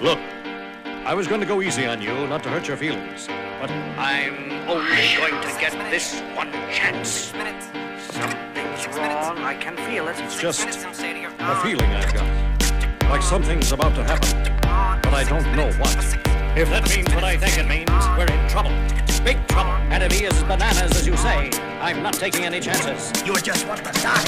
Look, I was going to go easy on you, not to hurt your feelings. But I'm only going to get this one chance. Something's wrong. I can feel it. It's just a feeling I've got. Like something's about to happen. But I don't know what. If that means what I think it means, we're in trouble. Big trouble. Enemy is bananas, as you say. I'm not taking any chances. You're just want to start.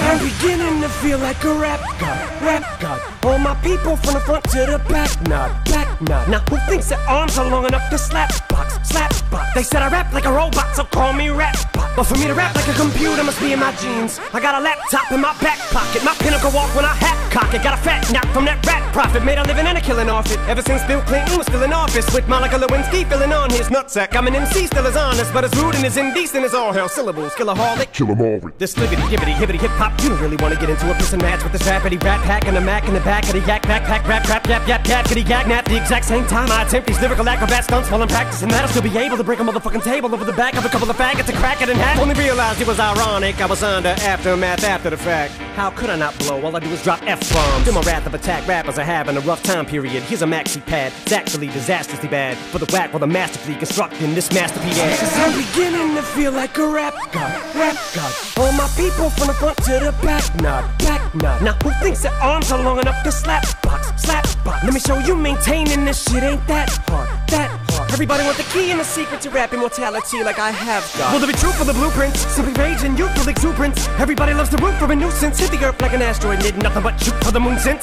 I'm beginning to feel like a rap god, rap god. All my people from the front to the back, nod, back nod. Now who thinks their arms are long enough to slap box, slap box? They said I rap like a robot, so call me rap bot. But for me to rap like a computer must be in my genes. I got a laptop in my back pocket, my pinnacle walk when I hat cock it. Got a fat knock from that rat profit, made a living and a killing off it. Ever since Bill Clinton was still in office, with Monica Lewinsky filling on his nutsack. I'm an MC, still as honest, but as rude and as indecent as all hell. Syllables, killaholic. Kill 'em all. This libbity, gibbity, hibbity, hip hop. You don't really want to get into a piss and match with this rappity rap pack and a mac in the back of the yak backpack rap rap yap yap yap kitty yak nap. The exact same time I attempt these lyrical acrobat stunts while I'm practicing that, I'll still be able to break a motherfucking table over the back of a couple of faggots and crack it in half. Only realized it was ironic. I was under aftermath after the fact. How could I not blow? All I do is drop F bombs. Do my wrath of attack rappers are having a rough time period. Here's a maxi pad. It's actually disastrously bad for the whack while the masterfully constructing this masterpiece. Cause I'm beginning to feel like a rap god, rap god. All my people from the front to the back, nod, back nod. Now who thinks their arms are long enough to slap box, slap box? Let me show you maintaining this shit ain't that hard, that hard. Everybody want the key and the secret to rap immortality like I have got. Will there be truth for the blueprints? Simply rage and youthful exuberance. Everybody loves to root for a nuisance. Hit the earth like an asteroid, did nothing but shoot for the moon since.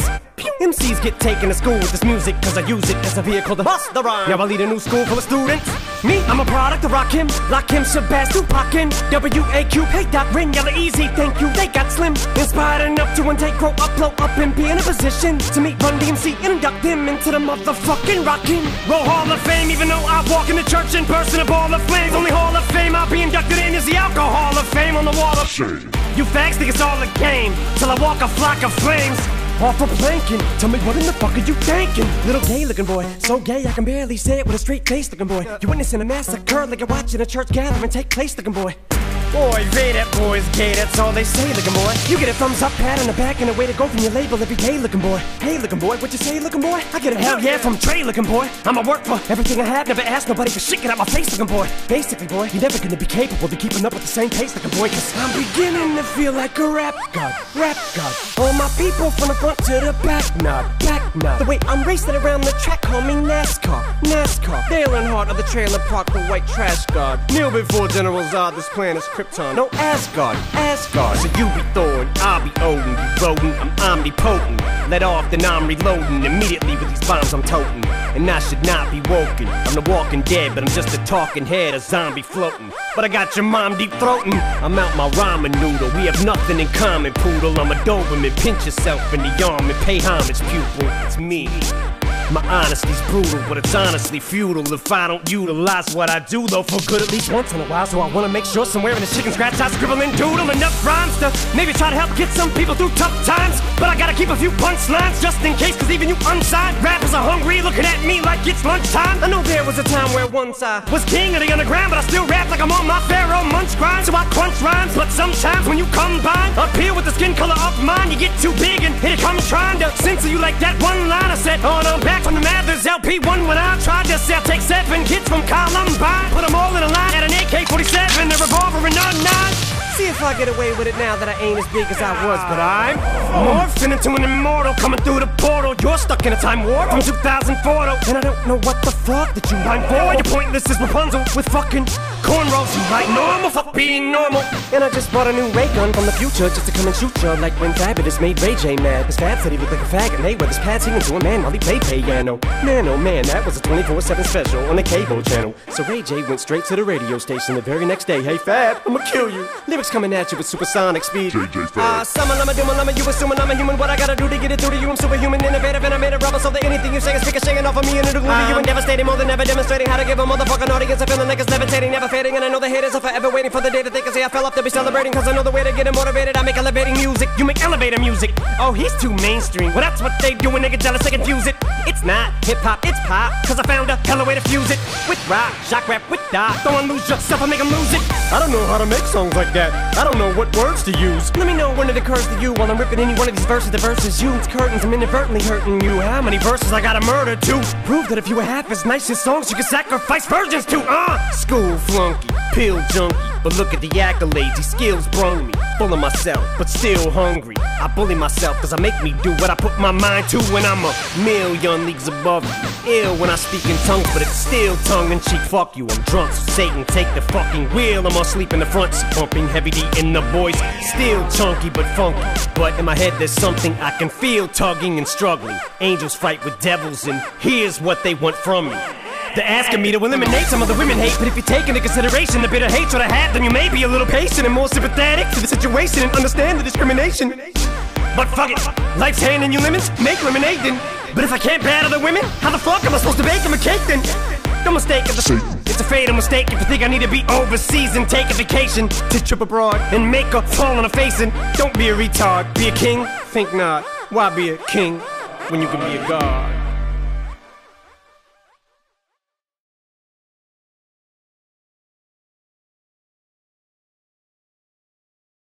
MCs get taken to school with this music cause I use it as a vehicle to bust the rhyme. Now I lead a new school full of students. Me, I'm a product of Rakim, Lock Him, Shabazz, Tupac, and W-A-Q, hey Doc, Ren, Yella Eazy, thank you, they got slim. Inspired enough to one take, grow up, blow up, and be in a position to meet Run DMC and induct him into the motherfucking Rockin' Roll Hall of Fame, even though I walk in the church in person, a ball of flames. Only Hall of Fame I'll be inducted in is the Alcohol of Fame on the wall of Shame. you fags think it's all a game till I walk a flock of flames. Off for planking. Tell me what in the fuck are you thinking? Little gay looking boy, so gay I can barely say it with a straight face looking boy. You witnessing a massacre like you're watching a church gathering take place looking boy. Boy, Ray, that boy's gay, that's all they say, looking boy. You get a thumbs up, pat on the back, and a way to go from your label every day, looking boy. Hey, looking boy, what you say, looking boy? I get a hell yeah from Trey, looking boy. I'ma work for everything I have, never ask nobody for shit, get out my face, looking boy. Basically, boy, you're never gonna be capable of keeping up with the same pace, looking boy, cause I'm beginning to feel like a rap god, rap god. All my people from the front to the back, nod, back nod. The way I'm racing around the track, call me NASCAR, NASCAR. Dale Earnhardt of the trailer park, the white trash god. Kneel before General Zod, this planet's Krypton. No Asgard, Asgard. So you be Thor and I'll be Odin. You rodent, I'm omnipotent. Let off, then I'm reloading immediately with these bombs I'm toting. And I should not be woken. I'm the walking dead, but I'm just a talking head, a zombie floating. But I got your mom deep throating. I'm out my ramen noodle. We have nothing in common, poodle. I'm a Doberman. Pinch yourself in the arm and pay homage, pupil. It's me. My honesty's brutal, but it's honestly futile if I don't utilize what I do, though, for good at least once in a while. So I wanna make sure somewhere in the chicken scratch I scribble and doodle enough rhymes to maybe try to help get some people through tough times. But I gotta keep a few punchlines just in case, cause even you unsigned rappers are hungry, looking at me like it's lunchtime. I know there was a time where once I was king of the underground, but I still rap like I'm on my Pharoahe Monch grind. So I crunch rhymes, but sometimes when you combine up here with the skin color of mine, you get too big and here it comes trying to censor you like that one line I said. Oh, no, back from the Mathers LP1 when I tried to sell. Take seven kids from Columbine, put them all in a line if I get away with it now that I ain't as big as I was, but I'm morphing into an immortal coming through the portal. You're stuck in a time warp from 2004, and I don't know what the fuck that you rhyme for. You're pointless as Rapunzel with fucking cornrows. You like normal, fuck being normal. And I just bought a new ray gun from the future just to come and shoot ya like when Fabolous made Ray J mad. His Fab said he looked like a fag faggot. Mayweather's pad singing to a man while he played piano. Man, oh man, that was a 24/7 special on the cable channel. So Ray J went straight to the radio station the very next day. Hey Fab, I'ma kill you. Lyrics coming at you with supersonic speed. JJ Fab. Ah, summer, lama, doom, lama, you assuming I'm a human. What I gotta do to get it through to you? I'm superhuman, innovative, and I made a rubber so that anything you say is ricocheting off of me and it'll glue to you and devastating more than ever demonstrating how to give a motherfucking audience a feeling like it's levitating, never fading. And I know the haters are forever waiting for the day that they can say I fell off to be celebrating. Cause I know the way to get them motivated. I make elevating music, you make elevator music. Oh, he's too mainstream. Well, that's what they do when they get jealous, they confuse it. It's not hip hop, it's pop. Cause I found a hella way to fuse it with rock, shock rap, with dot. Don't lose yourself and make them lose it. I don't know how to make songs like that. I don't know what words to use. Let me know when it occurs to you while I'm ripping any one of these verses. The verses you, it's curtains. I'm inadvertently hurting you. How many verses I gotta murder to prove that if you were half as nice as songs, you could sacrifice virgins to. Uh, school flunky, pill junkie. But look at the accolades, these skills brung me. Full of myself, but still hungry. I bully myself cause I make me do what I put my mind to when I'm a million leagues above you. Ill when I speak in tongues, but it's still tongue in cheek. Fuck you, I'm drunk. So Satan, take the fucking wheel. I'm asleep in the front, seat, pumping heavy D in the voice. Still chunky but funky. But in my head, there's something I can feel tugging and struggling. Angels fight with devils, and here's what they want from me. They're asking me to eliminate some of the women hate, but if you take into consideration the bitter hatred I have, then you may be a little patient and more sympathetic to the situation and understand the discrimination. But fuck it, life's handing you lemons, make lemonade then. But if I can't battle the women, how the fuck am I supposed to bake them a cake then? No mistake, it's a, it's a fatal mistake if you think I need to be overseas and take a vacation to trip abroad and make a fall on a face and don't be a retard, be a king? Think not. Why be a king when you can be a god?